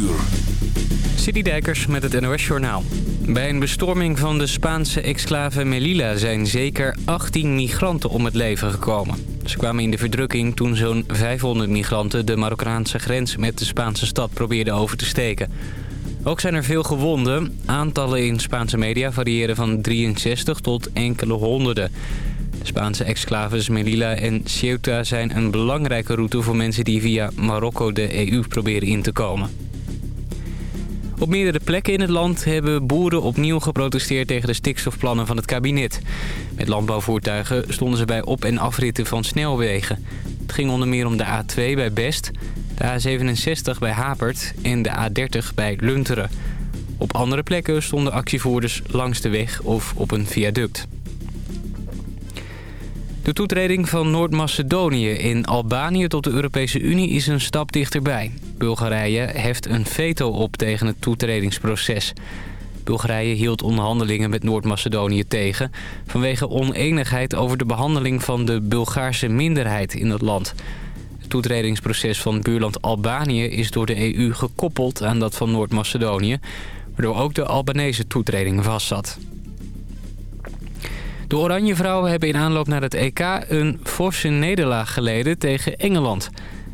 uur. Citydijkers met het NOS Journaal. Bij een bestorming van de Spaanse exclave Melilla zijn zeker 18 migranten om het leven gekomen. Ze kwamen in de verdrukking toen zo'n 500 migranten de Marokkaanse grens met de Spaanse stad probeerden over te steken. Ook zijn er veel gewonden. Aantallen in Spaanse media variëren van 63 tot enkele honderden. De Spaanse exclaves Melilla en Ceuta zijn een belangrijke route voor mensen die via Marokko de EU proberen in te komen. Op meerdere plekken in het land hebben boeren opnieuw geprotesteerd tegen de stikstofplannen van het kabinet. Met landbouwvoertuigen stonden ze bij op- en afritten van snelwegen. Het ging onder meer om de A2 bij Best, de A67 bij Hapert en de A30 bij Lunteren. Op andere plekken stonden actievoerders langs de weg of op een viaduct. De toetreding van Noord-Macedonië in Albanië tot de Europese Unie is een stap dichterbij. Bulgarije heft een veto op tegen het toetredingsproces. Bulgarije hield onderhandelingen met Noord-Macedonië tegen... vanwege oneenigheid over de behandeling van de Bulgaarse minderheid in het land. Het toetredingsproces van buurland Albanië is door de EU gekoppeld aan dat van Noord-Macedonië... waardoor ook de Albanese toetreding vastzat. De Oranje Vrouwen hebben in aanloop naar het EK een forse nederlaag geleden tegen Engeland.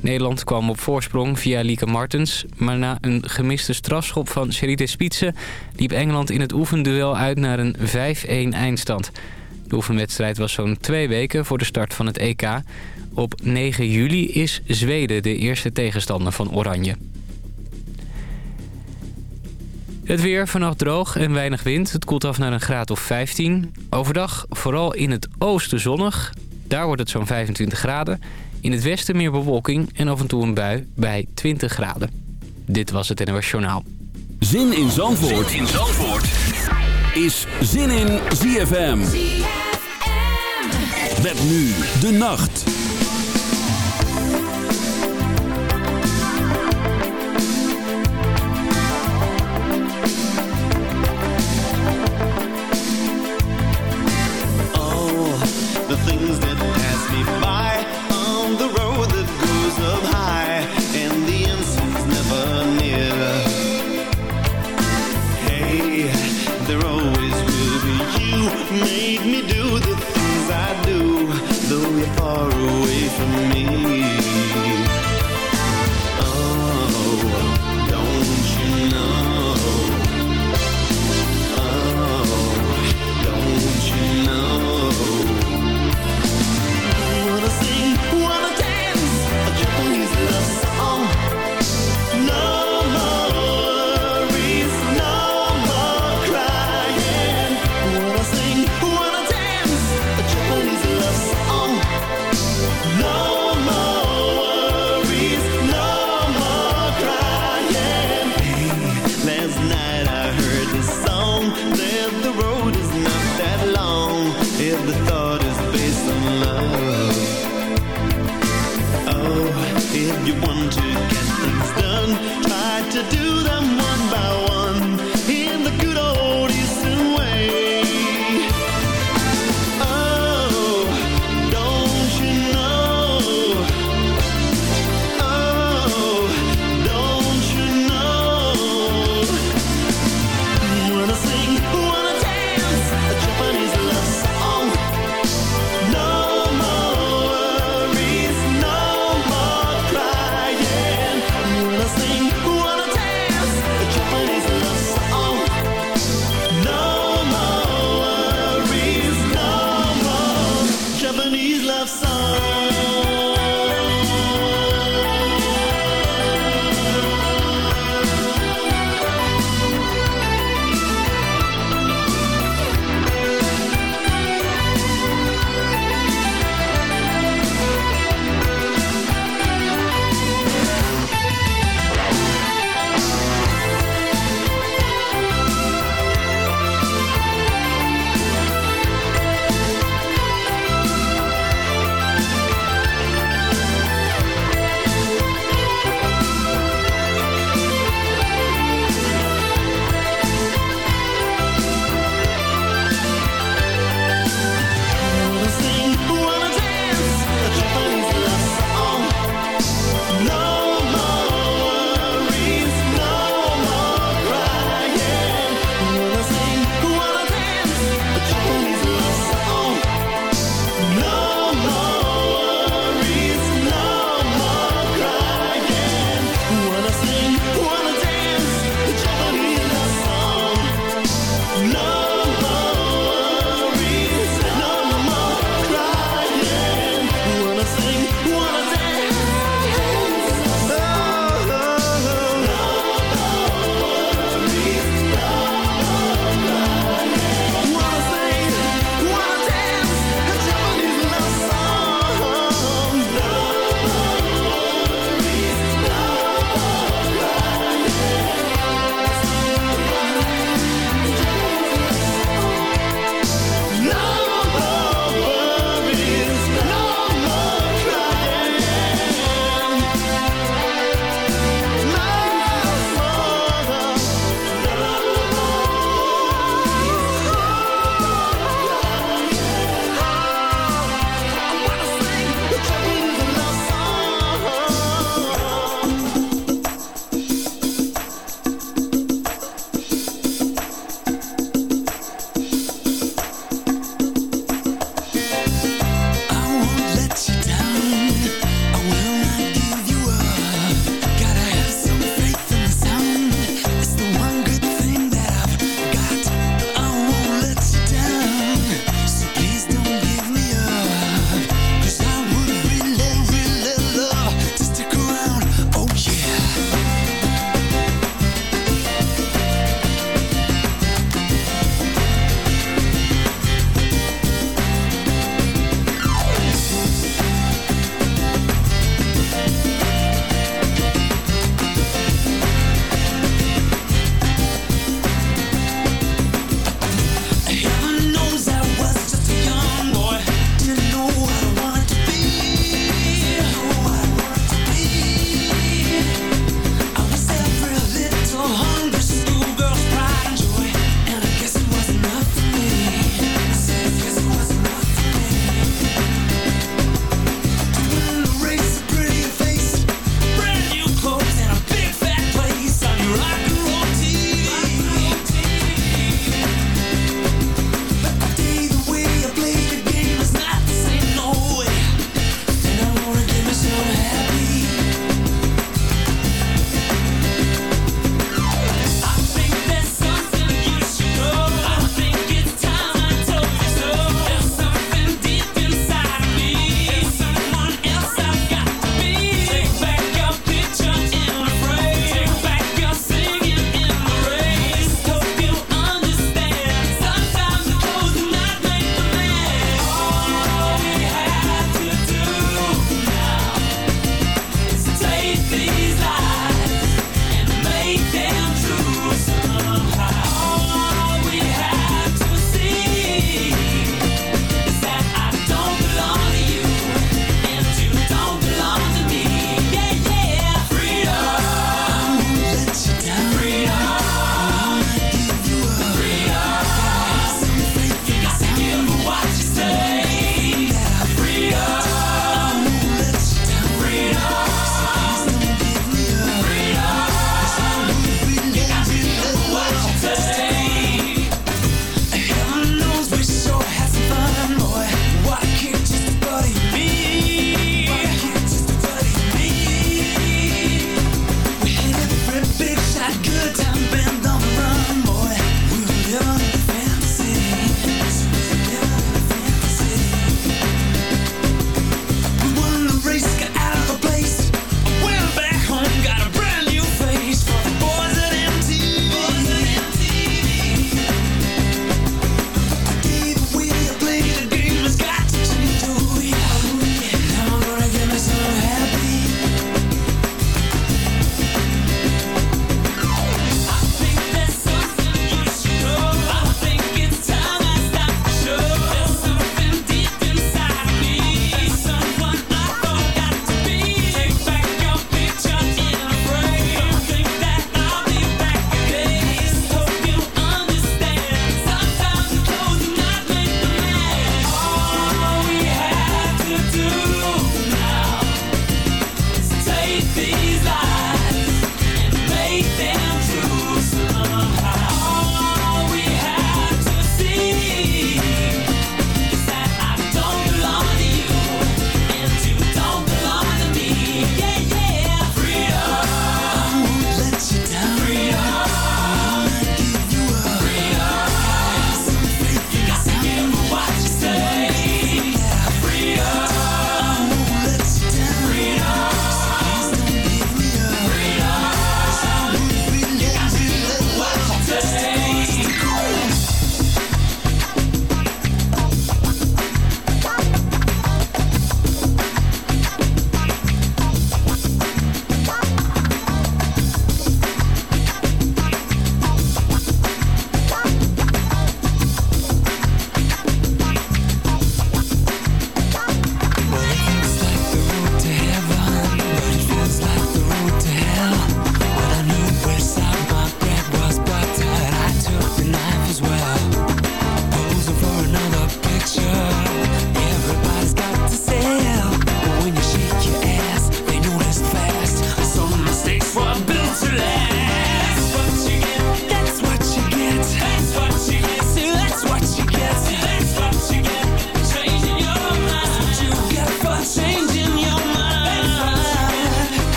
Nederland kwam op voorsprong via Lieke Martens... maar na een gemiste strafschop van Sheride Spitsen... liep Engeland in het oefenduel uit naar een 5-1 eindstand. De oefenwedstrijd was zo'n twee weken voor de start van het EK. Op 9 juli is Zweden de eerste tegenstander van Oranje. Het weer vannacht droog en weinig wind. Het koelt af naar een graad of 15. Overdag vooral in het oosten zonnig. Daar wordt het zo'n 25 graden. In het westen meer bewolking en af en toe een bui bij 20 graden. Dit was het NOS Journaal. Zin in Zandvoort, zin in Zandvoort. is Zin in ZFM. ZFM. Met nu de nacht.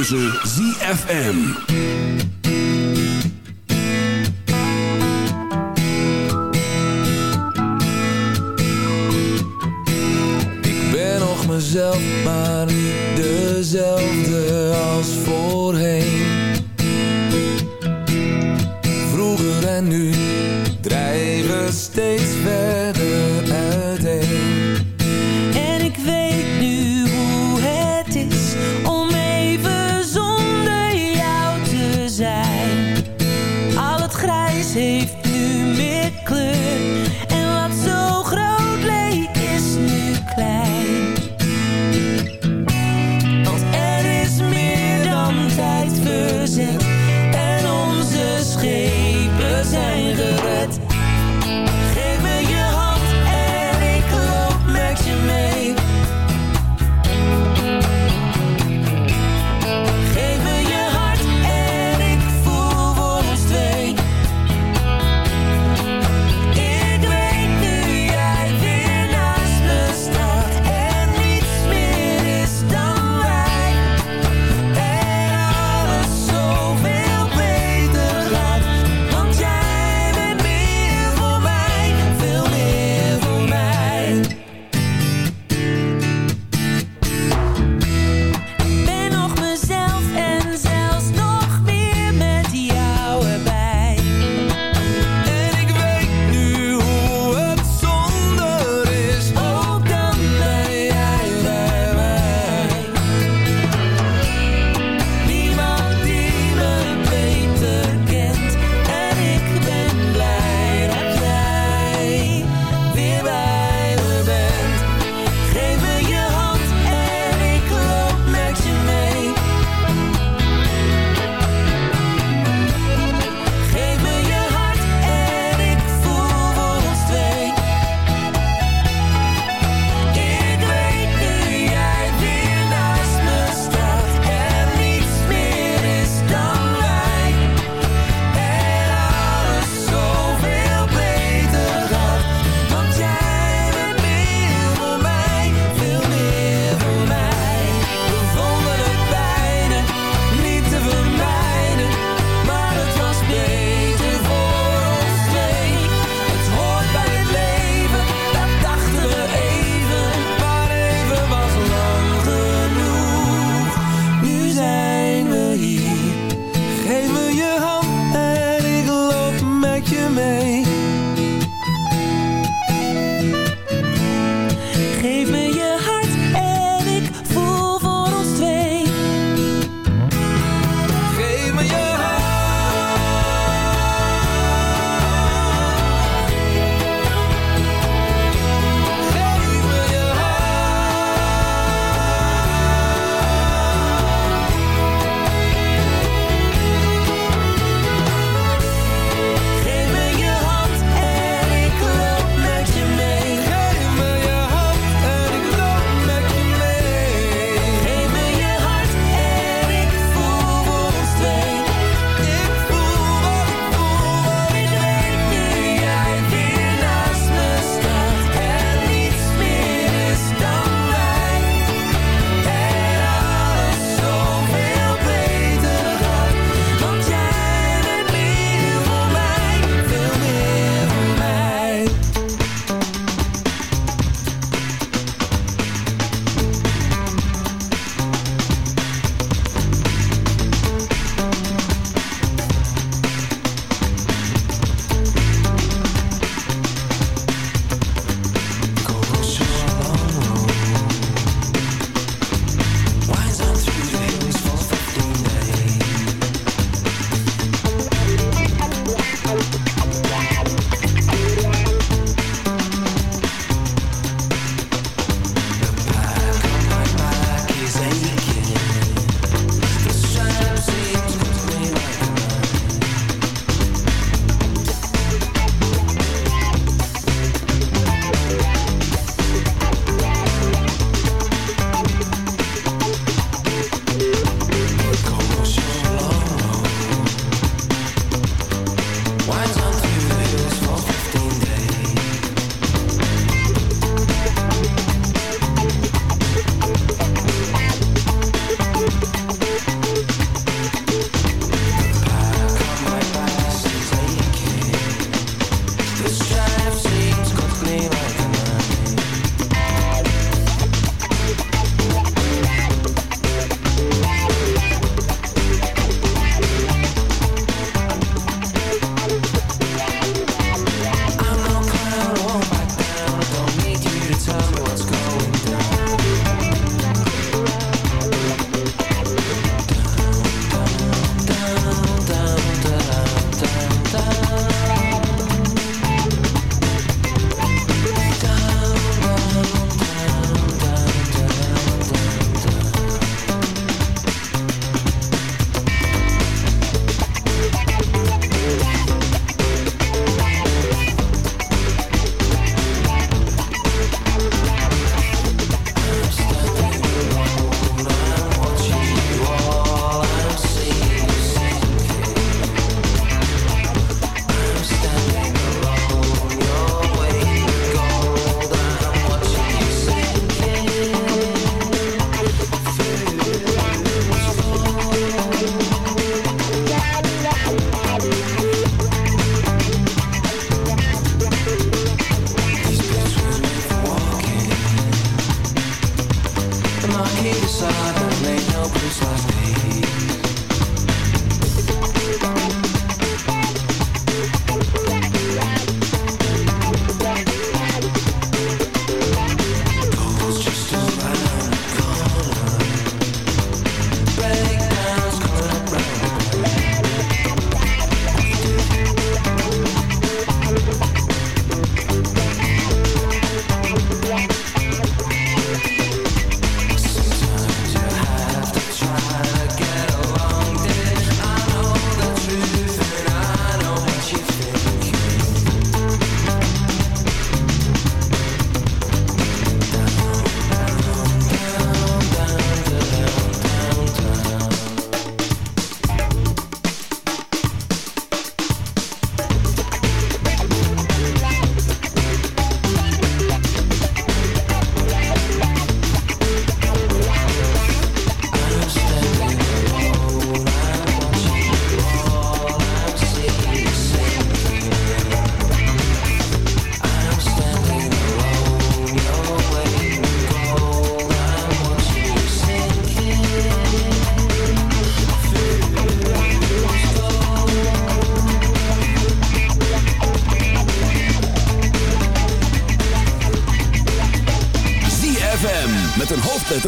Keuze ZFM. Heeft nu meer kleur.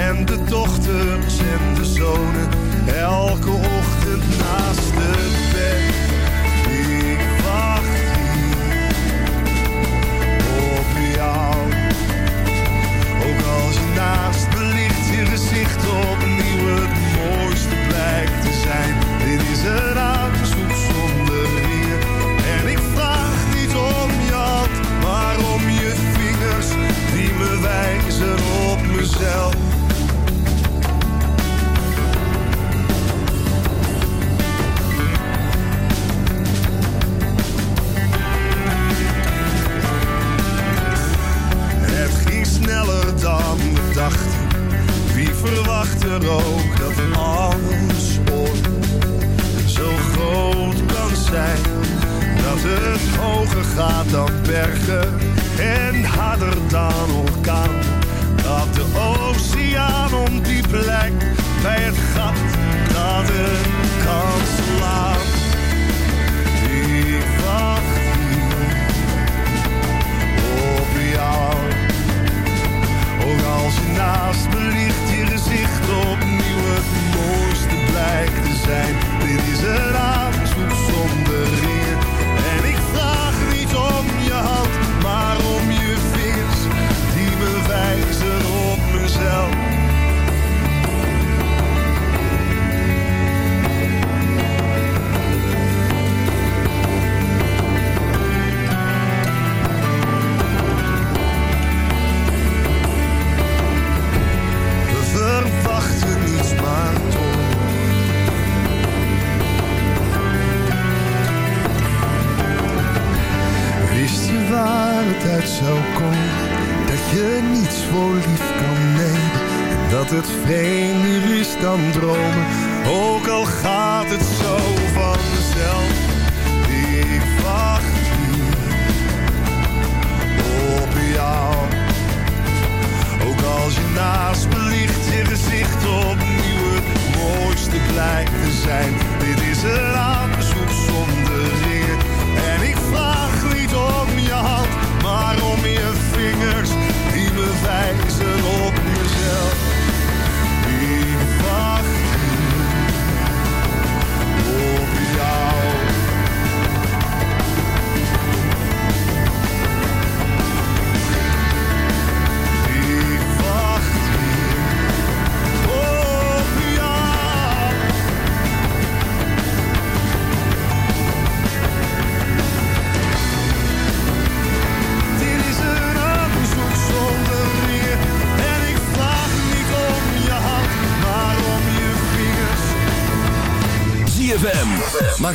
en de dochters en de zonen. Elke ochtend naast het bed. Ik wacht hier op jou. Ook als je naast me ligt, je gezicht opnieuw het mooiste blijkt te zijn. Dit is een aanzoek zonder weer. En ik vraag niet om je maar om je vingers die me wijzen op mezelf. Dan dachten. Wie verwacht er ook dat alles ooit zo groot kan zijn? Dat het hoger gaat dan bergen en harder dan orkaan. Dat de oceaan om die plek bij het gat dat het kan slaan. Ik als je naast me ligt, je gezicht opnieuw het mooiste blijkt te zijn. Dit is een aanzoek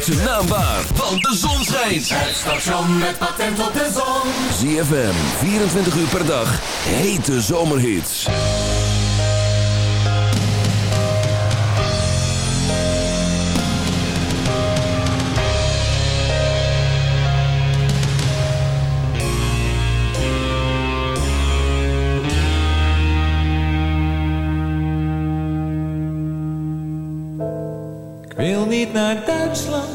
zijn naam waar, want de zon schijnt. Het station met patent op de zon. ZFM, 24 uur per dag. Hete zomerhits. Ik wil niet naar Duitsland,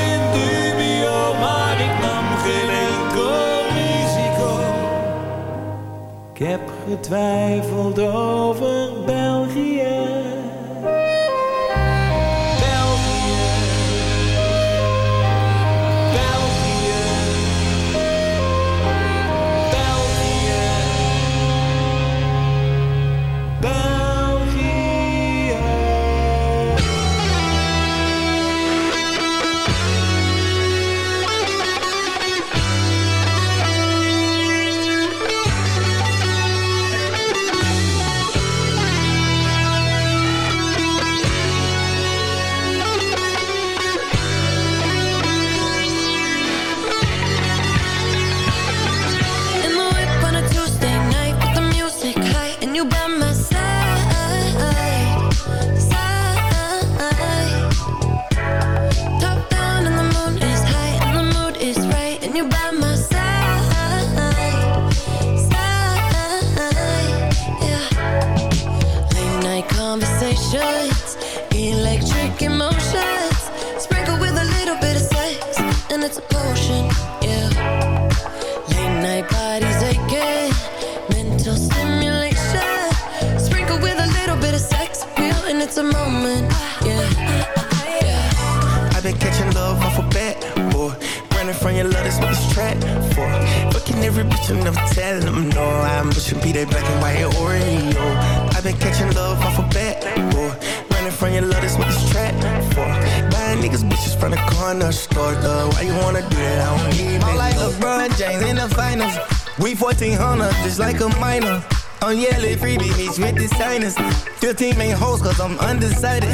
Twijfel over I'm undecided.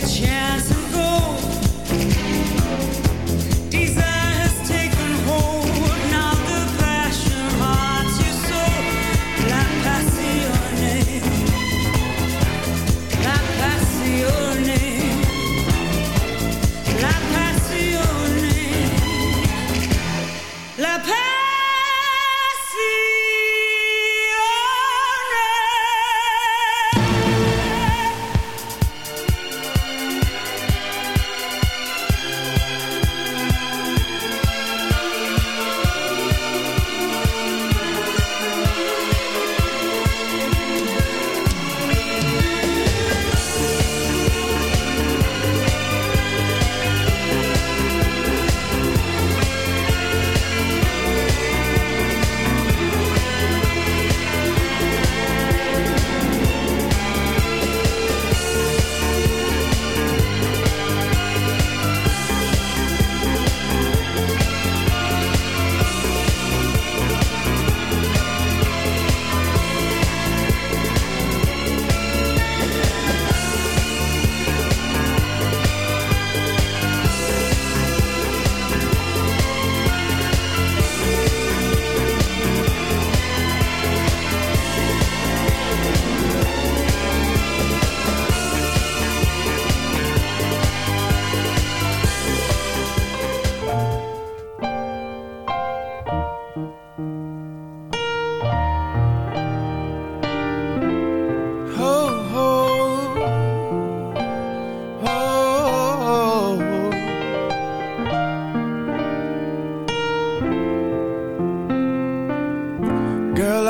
chance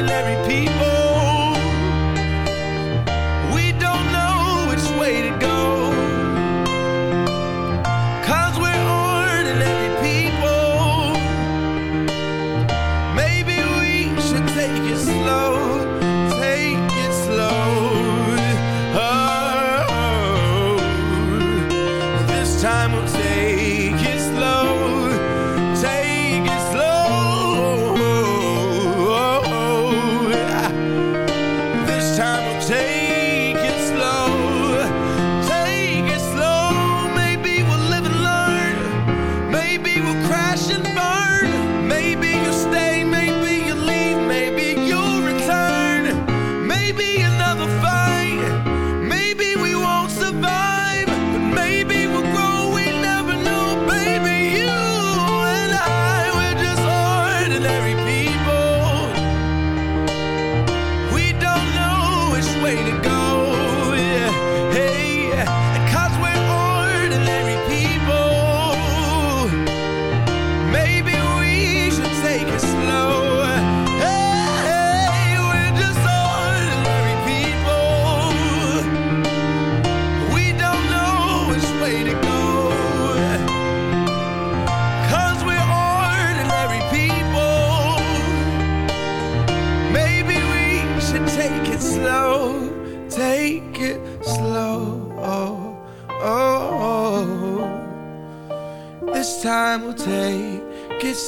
ordinary people. We don't know which way to go.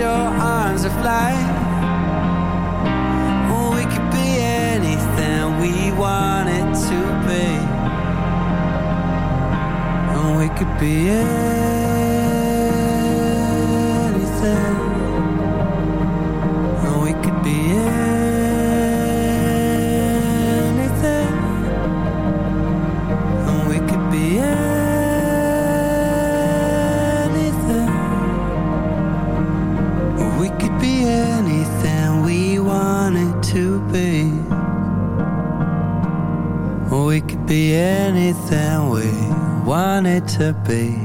your arms and fly We could be anything we wanted to be. And we could be anything to be.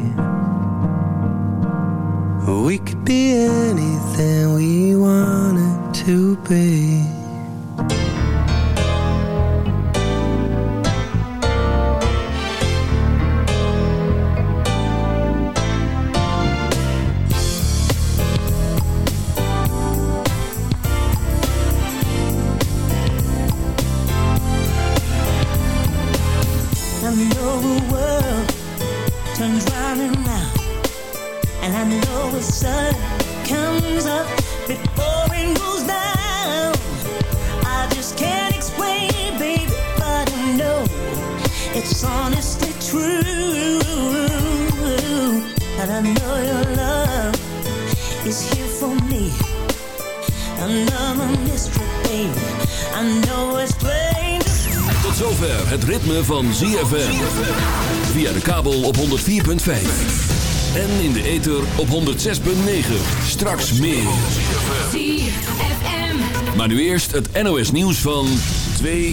Op 106.9. Straks meer. ZFM. Maar nu eerst het NOS nieuws van 2